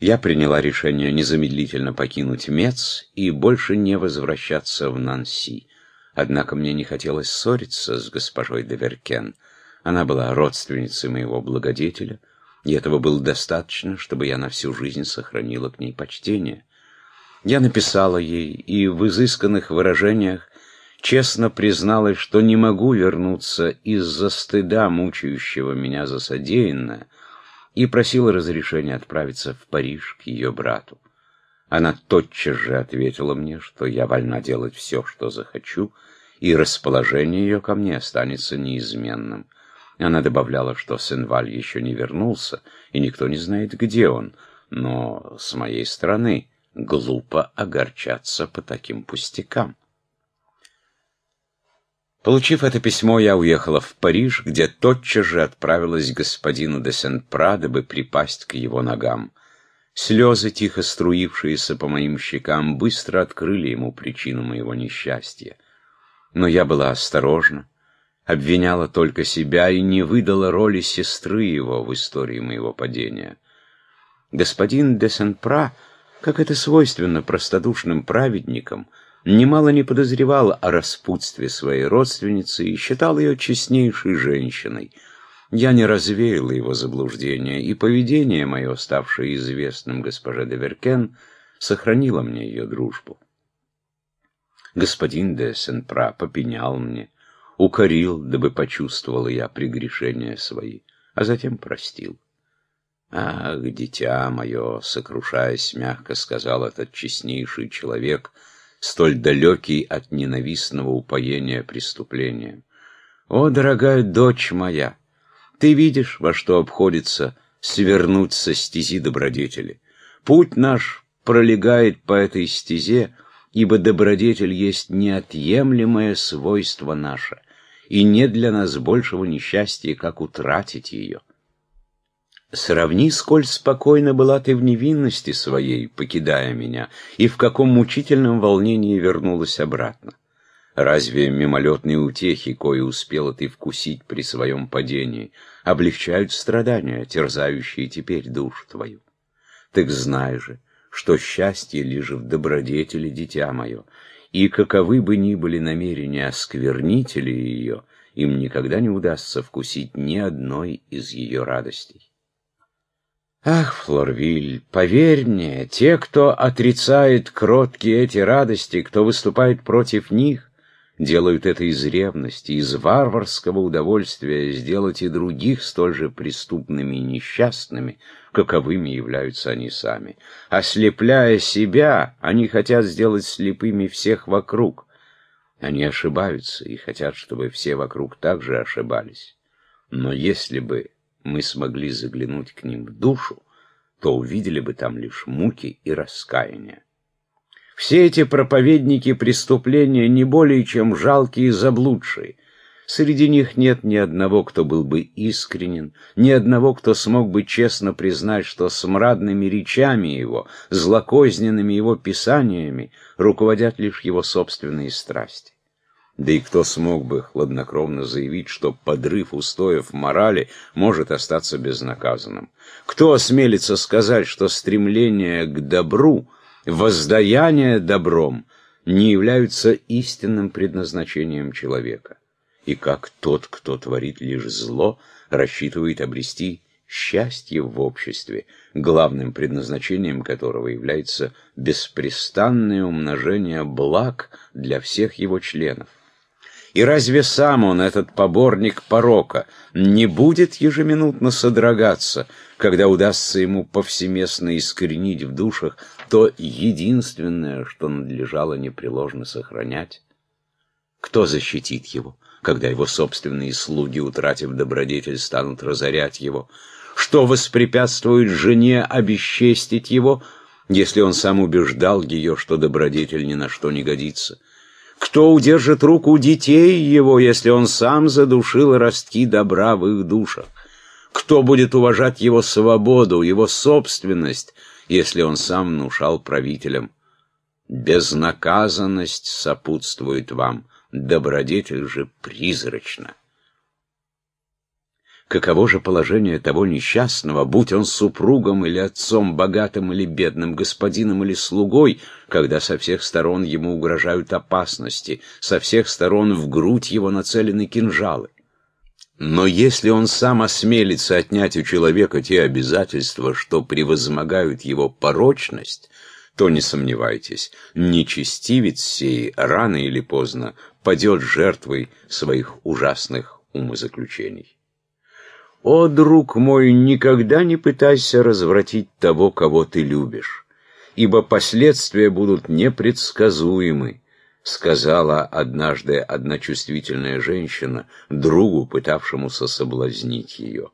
Я приняла решение незамедлительно покинуть Мец и больше не возвращаться в Нанси. Однако мне не хотелось ссориться с госпожой де Веркен. Она была родственницей моего благодетеля, и этого было достаточно, чтобы я на всю жизнь сохранила к ней почтение. Я написала ей и в изысканных выражениях честно призналась, что не могу вернуться из-за стыда, мучающего меня за содеянное, и просила разрешения отправиться в Париж к ее брату. Она тотчас же ответила мне, что я вольна делать все, что захочу, и расположение ее ко мне останется неизменным. Она добавляла, что Сенваль еще не вернулся, и никто не знает, где он, но с моей стороны глупо огорчаться по таким пустякам. Получив это письмо, я уехала в Париж, где тотчас же отправилась к господину де Сен-Пра, дабы припасть к его ногам. Слезы, тихо струившиеся по моим щекам, быстро открыли ему причину моего несчастья. Но я была осторожна, обвиняла только себя и не выдала роли сестры его в истории моего падения. Господин де Сен-Пра, как это свойственно простодушным праведникам, немало не подозревал о распутстве своей родственницы и считал ее честнейшей женщиной — я не развеяла его заблуждение, и поведение мое, ставшее известным госпоже де Веркен, сохранило мне ее дружбу. Господин де Сен-Пра попенял мне, укорил, дабы почувствовала я прегрешения свои, а затем простил. «Ах, дитя мое!» — сокрушаясь, мягко сказал этот честнейший человек, столь далекий от ненавистного упоения преступления. «О, дорогая дочь моя!» Ты видишь, во что обходится свернуть со стези добродетели. Путь наш пролегает по этой стезе, ибо добродетель есть неотъемлемое свойство наше, и нет для нас большего несчастья, как утратить ее. Сравни, сколь спокойно была ты в невинности своей, покидая меня, и в каком мучительном волнении вернулась обратно. Разве мимолетные утехи, кое успела ты вкусить при своем падении, облегчают страдания, терзающие теперь душу твою? Так знай же, что счастье лежит в добродетели, дитя мое, и каковы бы ни были намерения осквернителей ее, им никогда не удастся вкусить ни одной из ее радостей. Ах, Флорвиль, поверь мне, те, кто отрицает кроткие эти радости, кто выступает против них, делают это из ревности, из варварского удовольствия сделать и других столь же преступными и несчастными, каковыми являются они сами. Ослепляя себя, они хотят сделать слепыми всех вокруг. Они ошибаются и хотят, чтобы все вокруг также ошибались. Но если бы мы смогли заглянуть к ним в душу, то увидели бы там лишь муки и раскаяние. Все эти проповедники преступления не более чем жалкие заблудшие. Среди них нет ни одного, кто был бы искренен, ни одного, кто смог бы честно признать, что смрадными речами его, злокозненными его писаниями руководят лишь его собственные страсти. Да и кто смог бы хладнокровно заявить, что подрыв устоев морали может остаться безнаказанным? Кто осмелится сказать, что стремление к добру — воздаяния добром не являются истинным предназначением человека, и как тот, кто творит лишь зло, рассчитывает обрести счастье в обществе, главным предназначением которого является беспрестанное умножение благ для всех его членов. И разве сам он, этот поборник порока, не будет ежеминутно содрогаться, когда удастся ему повсеместно искоренить в душах то единственное, что надлежало непреложно сохранять? Кто защитит его, когда его собственные слуги, утратив добродетель, станут разорять его? Что воспрепятствует жене обесчестить его, если он сам убеждал ее, что добродетель ни на что не годится? Кто удержит руку детей его, если он сам задушил ростки добра в их душах? Кто будет уважать его свободу, его собственность, если он сам внушал правителям? Безнаказанность сопутствует вам, добродетель же призрачна. Каково же положение того несчастного, будь он супругом или отцом, богатым или бедным, господином или слугой, когда со всех сторон ему угрожают опасности, со всех сторон в грудь его нацелены кинжалы? Но если он сам осмелится отнять у человека те обязательства, что превозмогают его порочность, то, не сомневайтесь, нечестивец сей рано или поздно падет жертвой своих ужасных умозаключений. О, друг мой, никогда не пытайся развратить того, кого ты любишь, ибо последствия будут непредсказуемы, сказала однажды одна чувствительная женщина другу, пытавшемуся соблазнить ее.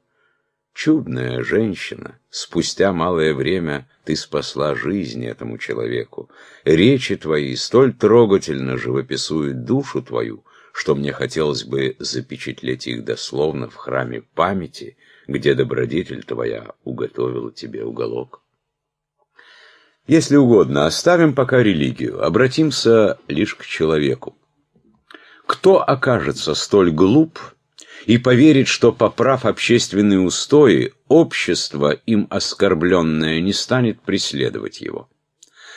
Чудная женщина, спустя малое время ты спасла жизнь этому человеку. Речи твои столь трогательно живописуют душу твою, что мне хотелось бы запечатлеть их дословно в храме памяти, где добродетель твоя уготовила тебе уголок. Если угодно, оставим пока религию, обратимся лишь к человеку. Кто окажется столь глуп и поверит, что, поправ общественные устои, общество, им оскорбленное, не станет преследовать его?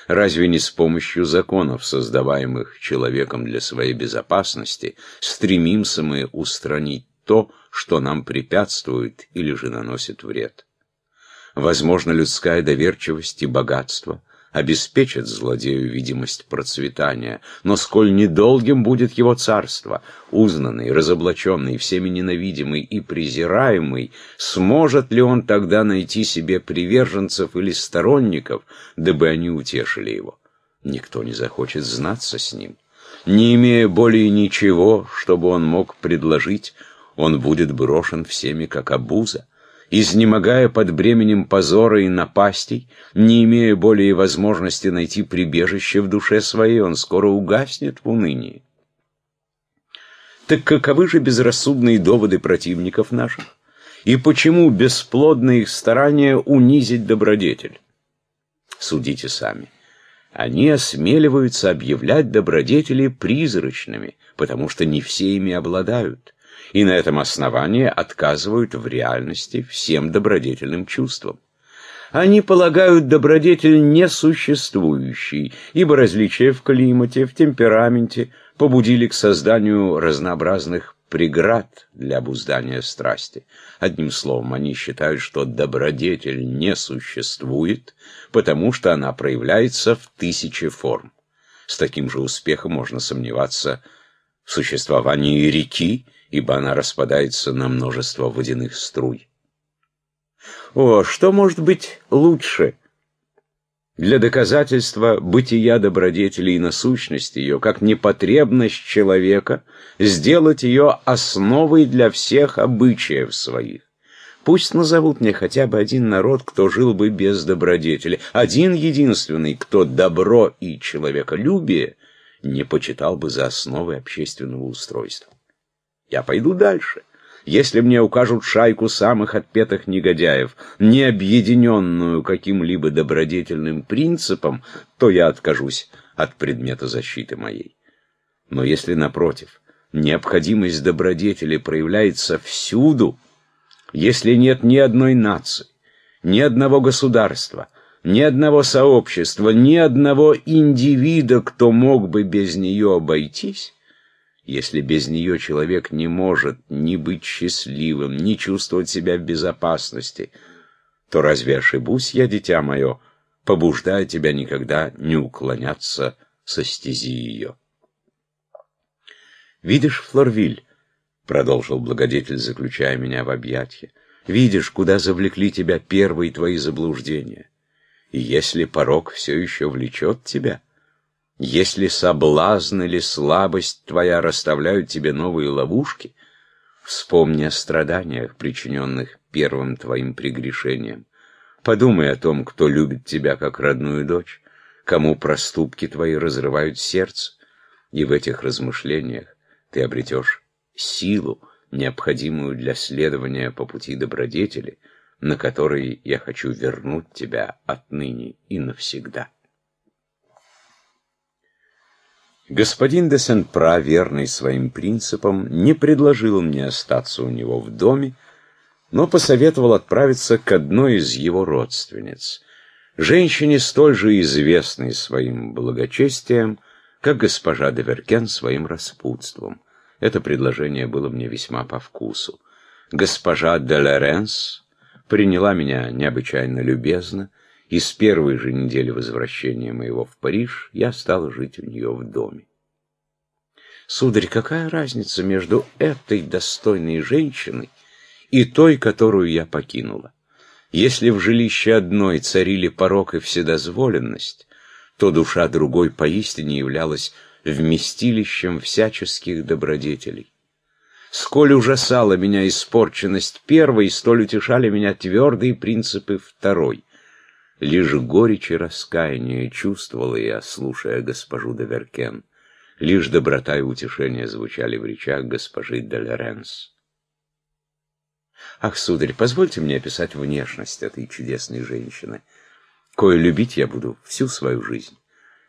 Разве не с помощью законов, создаваемых человеком для своей безопасности, стремимся мы устранить то, что нам препятствует или же наносит вред? Возможно, людская доверчивость и богатство обеспечат злодею видимость процветания, но сколь недолгим будет его царство, узнанный, разоблаченный, всеми ненавидимый и презираемый, сможет ли он тогда найти себе приверженцев или сторонников, дабы они утешили его? Никто не захочет знаться с ним. Не имея более ничего, чтобы он мог предложить, он будет брошен всеми как обуза изнемогая под бременем позора и напастей, не имея более возможности найти прибежище в душе своей, он скоро угаснет в унынии. Так каковы же безрассудные доводы противников наших? И почему бесплодно их старания унизить добродетель? Судите сами. Они осмеливаются объявлять добродетели призрачными, потому что не все ими обладают и на этом основании отказывают в реальности всем добродетельным чувствам. Они полагают добродетель несуществующей, ибо различия в климате, в темпераменте побудили к созданию разнообразных преград для обуздания страсти. Одним словом, они считают, что добродетель не существует, потому что она проявляется в тысяче форм. С таким же успехом можно сомневаться в существовании реки, ибо она распадается на множество водяных струй. О, что может быть лучше? Для доказательства бытия добродетели и насущности ее, как непотребность человека, сделать ее основой для всех обычаев своих. Пусть назовут мне хотя бы один народ, кто жил бы без добродетели, один единственный, кто добро и человеколюбие не почитал бы за основы общественного устройства. Я пойду дальше. Если мне укажут шайку самых отпетых негодяев, не объединенную каким-либо добродетельным принципом, то я откажусь от предмета защиты моей. Но если, напротив, необходимость добродетели проявляется всюду, если нет ни одной нации, ни одного государства, ни одного сообщества, ни одного индивида, кто мог бы без нее обойтись, если без нее человек не может ни быть счастливым, ни чувствовать себя в безопасности, то разве ошибусь я, дитя мое, побуждая тебя никогда не уклоняться со стези ее? «Видишь, Флорвиль», — продолжил благодетель, заключая меня в объятья, — «видишь, куда завлекли тебя первые твои заблуждения. И если порог все еще влечет тебя...» Если соблазн или слабость твоя расставляют тебе новые ловушки, вспомни о страданиях, причиненных первым твоим прегрешением. Подумай о том, кто любит тебя как родную дочь, кому проступки твои разрывают сердце, и в этих размышлениях ты обретешь силу, необходимую для следования по пути добродетели, на который я хочу вернуть тебя отныне и навсегда. Господин де Сен-Пра, верный своим принципам, не предложил мне остаться у него в доме, но посоветовал отправиться к одной из его родственниц, женщине столь же известной своим благочестием, как госпожа де Веркен своим распутством. Это предложение было мне весьма по вкусу. Госпожа де Лоренс приняла меня необычайно любезно, и с первой же недели возвращения моего в Париж я стал жить у нее в доме. Сударь, какая разница между этой достойной женщиной и той, которую я покинула? Если в жилище одной царили порок и вседозволенность, то душа другой поистине являлась вместилищем всяческих добродетелей. Сколь ужасала меня испорченность первой, столь утешали меня твердые принципы второй. Лишь горечь и раскаяние чувствовала я, слушая госпожу де Веркен. Лишь доброта и утешение звучали в речах госпожи де Лоренс. Ах, сударь, позвольте мне описать внешность этой чудесной женщины. Кое любить я буду всю свою жизнь.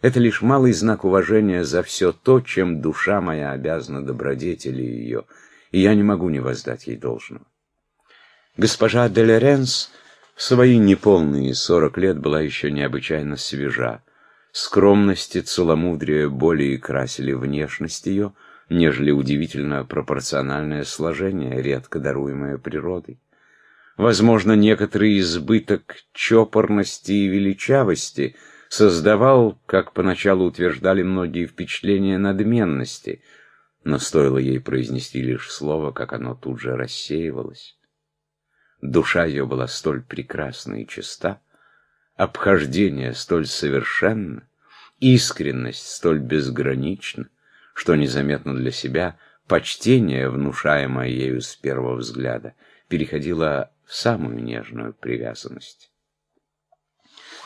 Это лишь малый знак уважения за все то, чем душа моя обязана добродетели ее, и я не могу не воздать ей должного. Госпожа де Лоренс в свои неполные сорок лет была еще необычайно свежа. Скромность и целомудрие более красили внешность ее, нежели удивительно пропорциональное сложение, редко даруемое природой. Возможно, некоторый избыток чопорности и величавости создавал, как поначалу утверждали многие, впечатление надменности, но стоило ей произнести лишь слово, как оно тут же рассеивалось. Душа ее была столь прекрасна и чиста, обхождение столь совершенно, искренность столь безгранична, что незаметно для себя почтение, внушаемое ею с первого взгляда, переходило в самую нежную привязанность.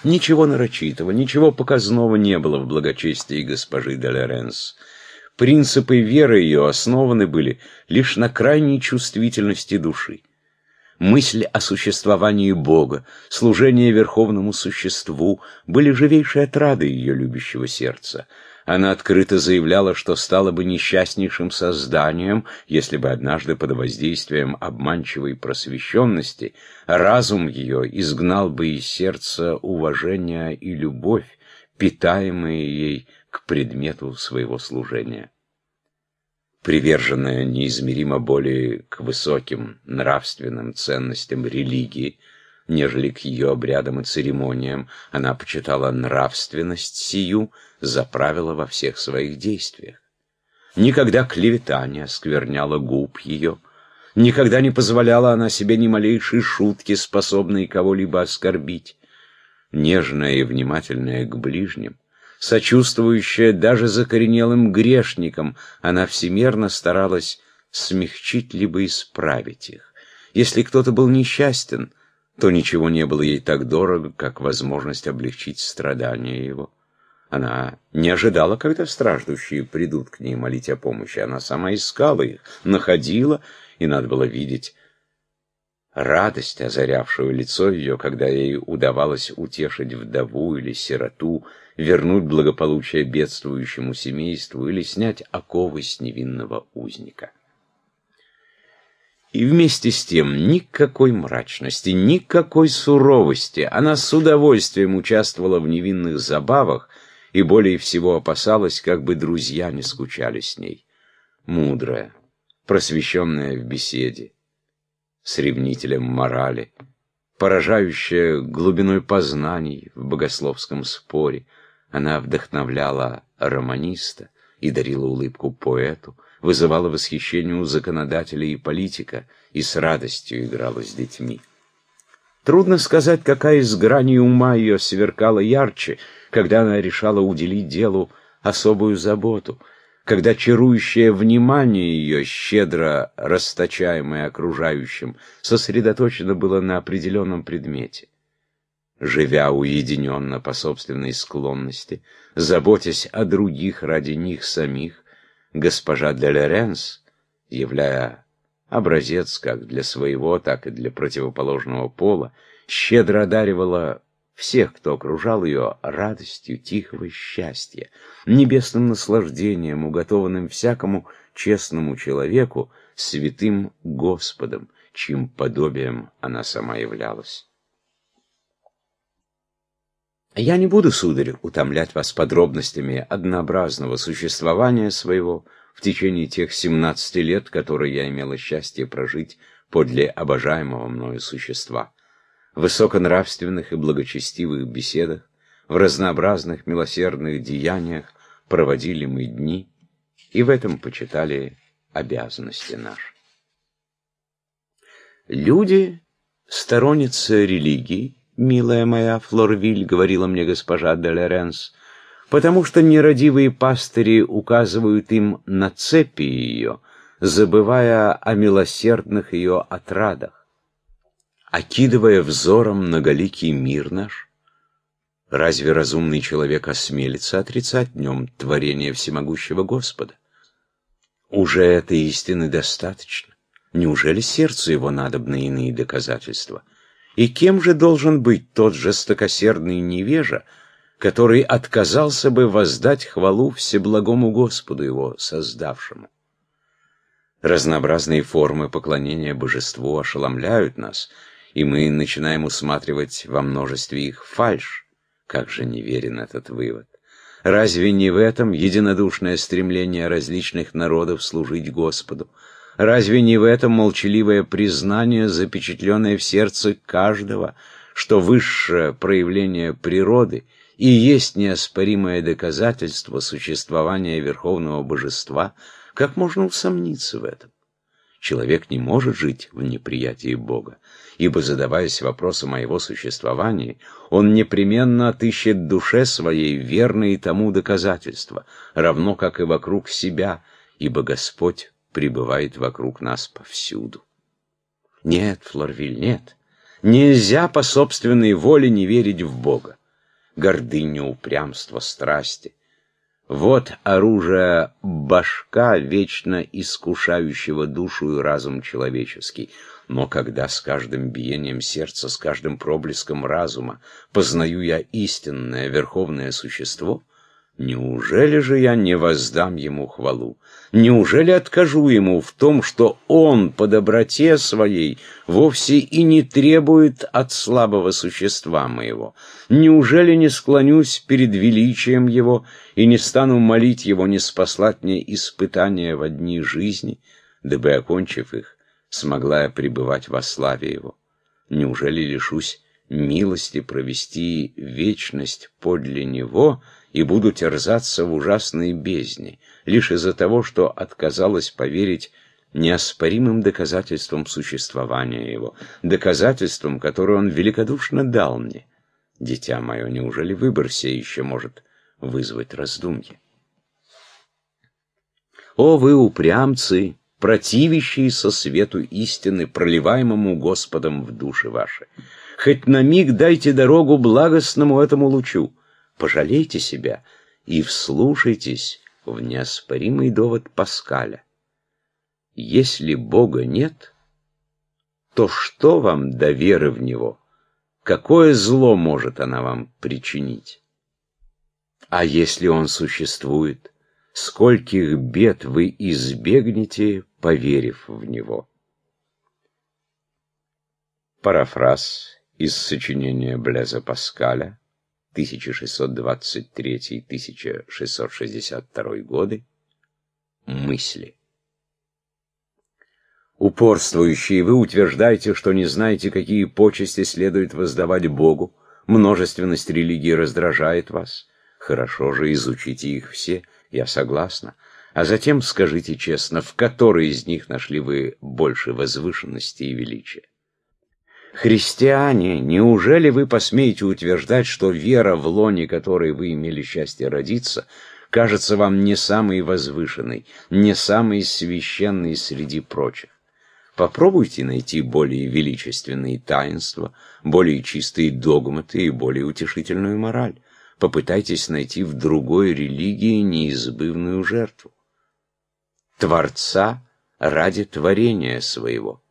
Ничего нарочитого, ничего показного не было в благочестии госпожи де Лоренс. Принципы веры ее основаны были лишь на крайней чувствительности души. Мысль о существовании Бога, служение верховному существу были живейшей отрадой ее любящего сердца. Она открыто заявляла, что стала бы несчастнейшим созданием, если бы однажды под воздействием обманчивой просвещенности разум ее изгнал бы из сердца уважение и любовь, питаемые ей к предмету своего служения приверженная неизмеримо более к высоким нравственным ценностям религии, нежели к ее обрядам и церемониям, она почитала нравственность сию за правило во всех своих действиях. Никогда клевета не оскверняла губ ее, никогда не позволяла она себе ни малейшей шутки, способной кого-либо оскорбить. Нежная и внимательная к ближним, сочувствующая даже закоренелым грешникам, она всемерно старалась смягчить либо исправить их. Если кто-то был несчастен, то ничего не было ей так дорого, как возможность облегчить страдания его. Она не ожидала, когда страждущие придут к ней молить о помощи. Она сама искала их, находила, и надо было видеть радость, озарявшую лицо ее, когда ей удавалось утешить вдову или сироту, вернуть благополучие бедствующему семейству или снять оковы с невинного узника. И вместе с тем никакой мрачности, никакой суровости. Она с удовольствием участвовала в невинных забавах и более всего опасалась, как бы друзья не скучали с ней. Мудрая, просвещенная в беседе, с ревнителем морали, поражающая глубиной познаний в богословском споре, она вдохновляла романиста и дарила улыбку поэту, вызывала восхищение у законодателя и политика и с радостью играла с детьми. Трудно сказать, какая из граней ума ее сверкала ярче, когда она решала уделить делу особую заботу, когда чарующее внимание ее, щедро расточаемое окружающим, сосредоточено было на определенном предмете живя уединенно по собственной склонности, заботясь о других ради них самих, госпожа де Лоренс, являя образец как для своего, так и для противоположного пола, щедро одаривала всех, кто окружал ее, радостью тихого счастья, небесным наслаждением, уготованным всякому честному человеку, святым Господом, чьим подобием она сама являлась. Я не буду, сударь, утомлять вас подробностями однообразного существования своего в течение тех 17 лет, которые я имела счастье прожить подле обожаемого мною существа. В высоконравственных и благочестивых беседах, в разнообразных милосердных деяниях проводили мы дни и в этом почитали обязанности наши. Люди, сторонницы религии, милая моя Флорвиль, говорила мне госпожа де потому что нерадивые пастыри указывают им на цепи ее, забывая о милосердных ее отрадах. Окидывая взором многоликий мир наш, разве разумный человек осмелится отрицать в нем творение всемогущего Господа? Уже этой истины достаточно. Неужели сердцу его надобны иные доказательства? И кем же должен быть тот жестокосердный невежа, который отказался бы воздать хвалу Всеблагому Господу его создавшему? Разнообразные формы поклонения божеству ошеломляют нас, и мы начинаем усматривать во множестве их фальшь. Как же неверен этот вывод? Разве не в этом единодушное стремление различных народов служить Господу? Разве не в этом молчаливое признание, запечатленное в сердце каждого, что высшее проявление природы и есть неоспоримое доказательство существования Верховного Божества, как можно усомниться в этом? Человек не может жить в неприятии Бога ибо, задаваясь вопросом о его существовании, он непременно отыщет душе своей верные тому доказательства, равно как и вокруг себя, ибо Господь пребывает вокруг нас повсюду. Нет, Флорвиль, нет. Нельзя по собственной воле не верить в Бога. Гордыня, упрямство, страсти. Вот оружие башка, вечно искушающего душу и разум человеческий. Но когда с каждым биением сердца, с каждым проблеском разума познаю я истинное верховное существо, неужели же я не воздам ему хвалу? Неужели откажу ему в том, что он по доброте своей вовсе и не требует от слабого существа моего? Неужели не склонюсь перед величием его и не стану молить его не спаслать мне испытания в одни жизни, дабы, окончив их, смогла я пребывать во славе Его? Неужели лишусь милости провести вечность подле Него и буду терзаться в ужасной бездне, лишь из-за того, что отказалась поверить неоспоримым доказательством существования Его, доказательством, которое Он великодушно дал мне? Дитя мое, неужели выбор сей еще может вызвать раздумье? О, вы упрямцы! противящиеся свету истины, проливаемому Господом в души ваши. Хоть на миг дайте дорогу благостному этому лучу. Пожалейте себя и вслушайтесь в неоспоримый довод Паскаля. Если Бога нет, то что вам до веры в Него? Какое зло может она вам причинить? А если Он существует, скольких бед вы избегнете, поверив в него. Парафраз из сочинения Блеза Паскаля 1623-1662 годы «Мысли». Упорствующие вы утверждаете, что не знаете, какие почести следует воздавать Богу, множественность религии раздражает вас. Хорошо же, изучите их все, я согласна. А затем скажите честно, в которой из них нашли вы больше возвышенности и величия? Христиане, неужели вы посмеете утверждать, что вера в лоне, которой вы имели счастье родиться, кажется вам не самой возвышенной, не самой священной среди прочих? Попробуйте найти более величественные таинства, более чистые догматы и более утешительную мораль. Попытайтесь найти в другой религии неизбывную жертву. Творца ради творения своего.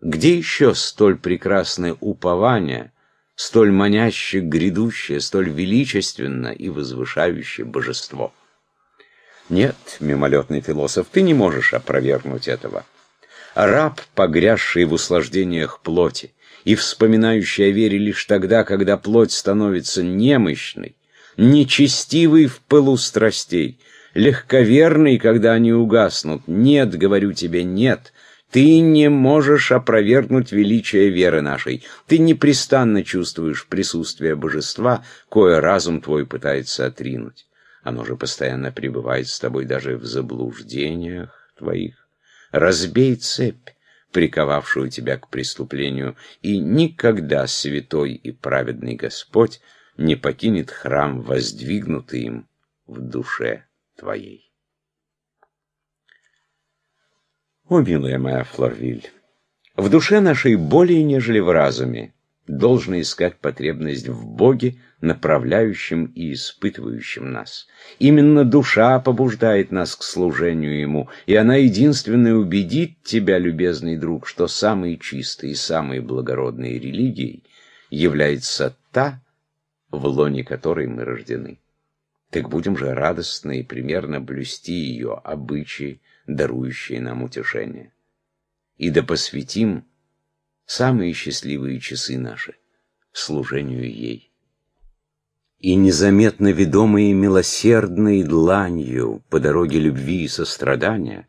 Где еще столь прекрасное упование, столь маняще грядущее, столь величественно и возвышающее божество? Нет, мимолетный философ, ты не можешь опровергнуть этого. раб, погрязший в услаждениях плоти, и вспоминающий о вере лишь тогда, когда плоть становится немощной, нечестивый в пылу страстей, легковерный, когда они угаснут. Нет, говорю тебе, нет, ты не можешь опровергнуть величие веры нашей. Ты непрестанно чувствуешь присутствие божества, кое разум твой пытается отринуть. Оно же постоянно пребывает с тобой даже в заблуждениях твоих. Разбей цепь, приковавшую тебя к преступлению, и никогда святой и праведный Господь не покинет храм, воздвигнутый им в душе твоей. О, милая моя Флорвиль, в душе нашей более, нежели в разуме, должно искать потребность в Боге, направляющем и испытывающем нас. Именно душа побуждает нас к служению Ему, и она единственная убедит тебя, любезный друг, что самой чистой и самой благородной религией является та, в лоне которой мы рождены. Так будем же радостно и примерно блюсти ее обычаи, дарующие нам утешение. И да посвятим самые счастливые часы наши служению ей. И незаметно ведомые милосердной дланью по дороге любви и сострадания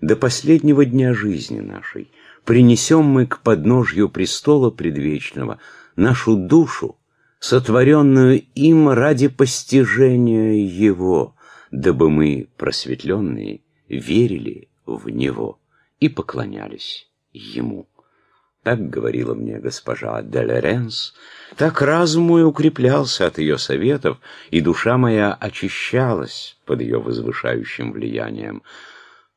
до последнего дня жизни нашей принесем мы к подножью престола предвечного нашу душу, сотворенную им ради постижения Его, дабы мы, просветленные, верили в Него и поклонялись Ему. Так говорила мне госпожа Делеренс, так разум мой укреплялся от ее советов, и душа моя очищалась под ее возвышающим влиянием.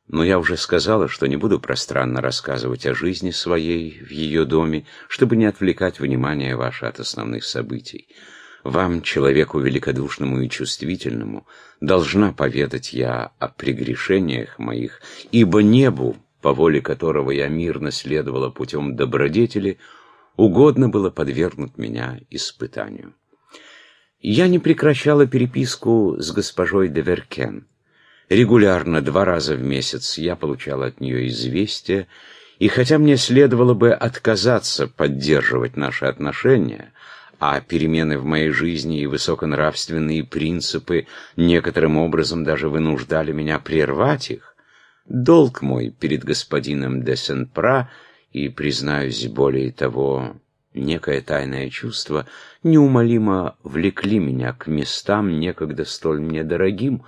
Но я уже сказала, что не буду пространно рассказывать о жизни своей в ее доме, чтобы не отвлекать внимание ваше от основных событий. Вам, человеку великодушному и чувствительному, должна поведать я о прегрешениях моих, ибо небу, по воле которого я мирно следовала путем добродетели, угодно было подвергнуть меня испытанию. Я не прекращала переписку с госпожой Деверкен. Регулярно, два раза в месяц, я получал от нее известия, и хотя мне следовало бы отказаться поддерживать наши отношения, а перемены в моей жизни и высоконравственные принципы некоторым образом даже вынуждали меня прервать их, долг мой перед господином де Сен-Пра и, признаюсь, более того, некое тайное чувство неумолимо влекли меня к местам, некогда столь мне дорогим,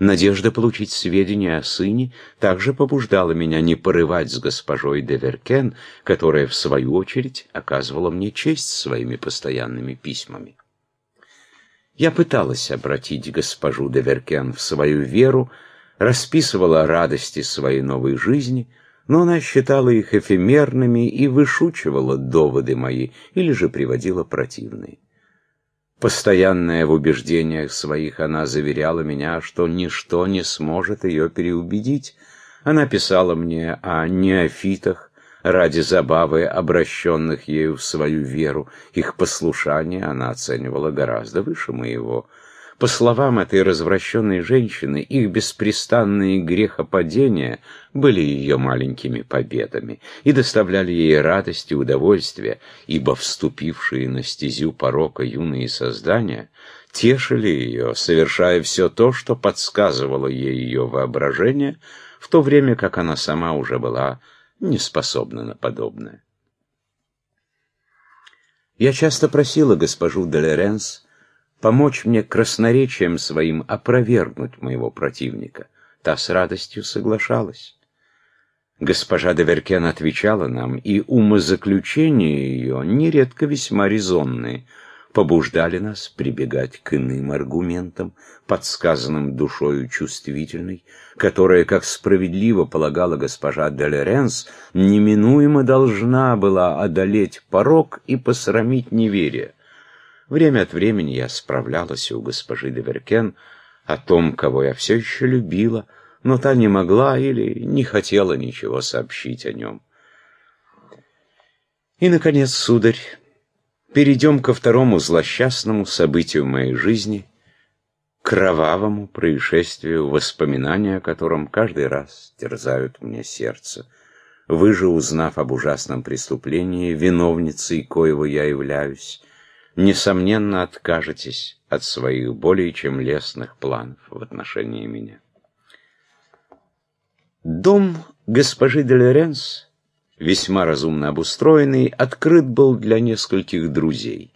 Надежда получить сведения о сыне также побуждала меня не порывать с госпожой Деверкен, которая, в свою очередь, оказывала мне честь своими постоянными письмами. Я пыталась обратить госпожу Деверкен в свою веру, расписывала радости своей новой жизни, но она считала их эфемерными и вышучивала доводы мои или же приводила противные. Постоянная в убеждениях своих, она заверяла меня, что ничто не сможет ее переубедить. Она писала мне о неофитах, ради забавы, обращенных ею в свою веру. Их послушание она оценивала гораздо выше моего. По словам этой развращенной женщины, их беспрестанные грехопадения были ее маленькими победами и доставляли ей радость и удовольствие, ибо вступившие на стезю порока юные создания тешили ее, совершая все то, что подсказывало ей ее воображение, в то время как она сама уже была не способна на подобное. Я часто просила госпожу Делеренс помочь мне красноречием своим опровергнуть моего противника. Та с радостью соглашалась. Госпожа Деверкен отвечала нам, и умозаключения ее, нередко весьма резонные, побуждали нас прибегать к иным аргументам, подсказанным душою чувствительной, которая, как справедливо полагала госпожа Делеренс, неминуемо должна была одолеть порог и посрамить неверие. Время от времени я справлялась у госпожи Деверкен о том, кого я все еще любила, но та не могла или не хотела ничего сообщить о нем. И, наконец, сударь, перейдем ко второму злосчастному событию моей жизни, кровавому происшествию, воспоминания о котором каждый раз терзают мне сердце. Вы же, узнав об ужасном преступлении, виновницей коего я являюсь, несомненно откажетесь от своих более чем лестных планов в отношении меня. Дом госпожи де Лоренс, весьма разумно обустроенный, открыт был для нескольких друзей.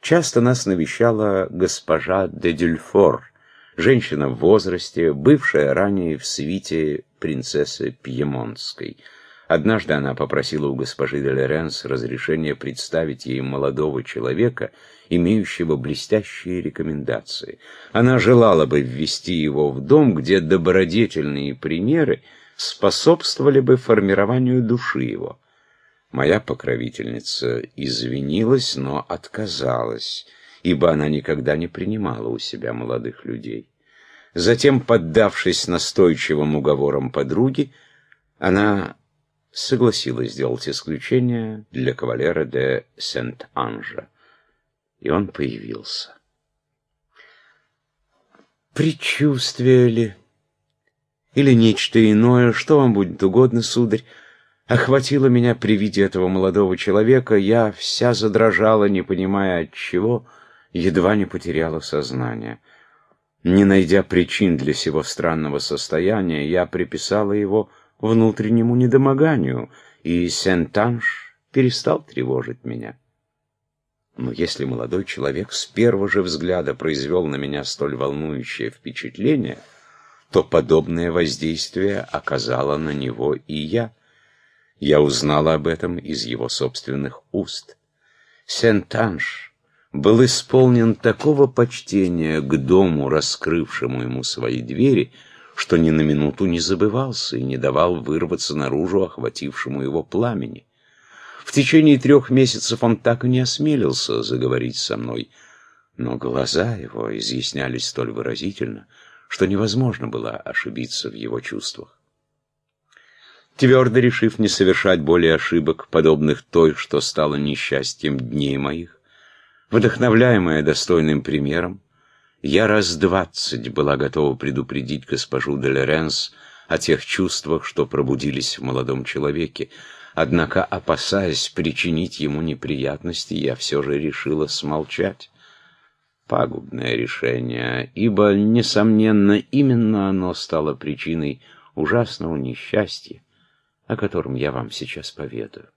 Часто нас навещала госпожа де Дюльфор, женщина в возрасте, бывшая ранее в свите принцессы Пьемонтской. Однажды она попросила у госпожи де Лоренс разрешения представить ей молодого человека, имеющего блестящие рекомендации. Она желала бы ввести его в дом, где добродетельные примеры способствовали бы формированию души его. Моя покровительница извинилась, но отказалась, ибо она никогда не принимала у себя молодых людей. Затем, поддавшись настойчивым уговорам подруги, она согласилась сделать исключение для кавалера де Сент-Анжа. И он появился. Предчувствие ли? Или нечто иное, что вам будет угодно, сударь? Охватило меня при виде этого молодого человека, я вся задрожала, не понимая от чего, едва не потеряла сознание. Не найдя причин для сего странного состояния, я приписала его внутреннему недомоганию, и Сент-Анж перестал тревожить меня. Но если молодой человек с первого же взгляда произвел на меня столь волнующее впечатление, то подобное воздействие оказало на него и я. Я узнала об этом из его собственных уст. Сент-Анж был исполнен такого почтения к дому, раскрывшему ему свои двери, что ни на минуту не забывался и не давал вырваться наружу охватившему его пламени. В течение трех месяцев он так и не осмелился заговорить со мной, но глаза его изъяснялись столь выразительно, что невозможно было ошибиться в его чувствах. Твердо решив не совершать более ошибок, подобных той, что стало несчастьем дней моих, вдохновляемая достойным примером, я раз двадцать была готова предупредить госпожу де Лоренс о тех чувствах, что пробудились в молодом человеке, однако, опасаясь причинить ему неприятности, я все же решила смолчать. Пагубное решение, ибо, несомненно, именно оно стало причиной ужасного несчастья, о котором я вам сейчас поведаю.